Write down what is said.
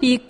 тупик.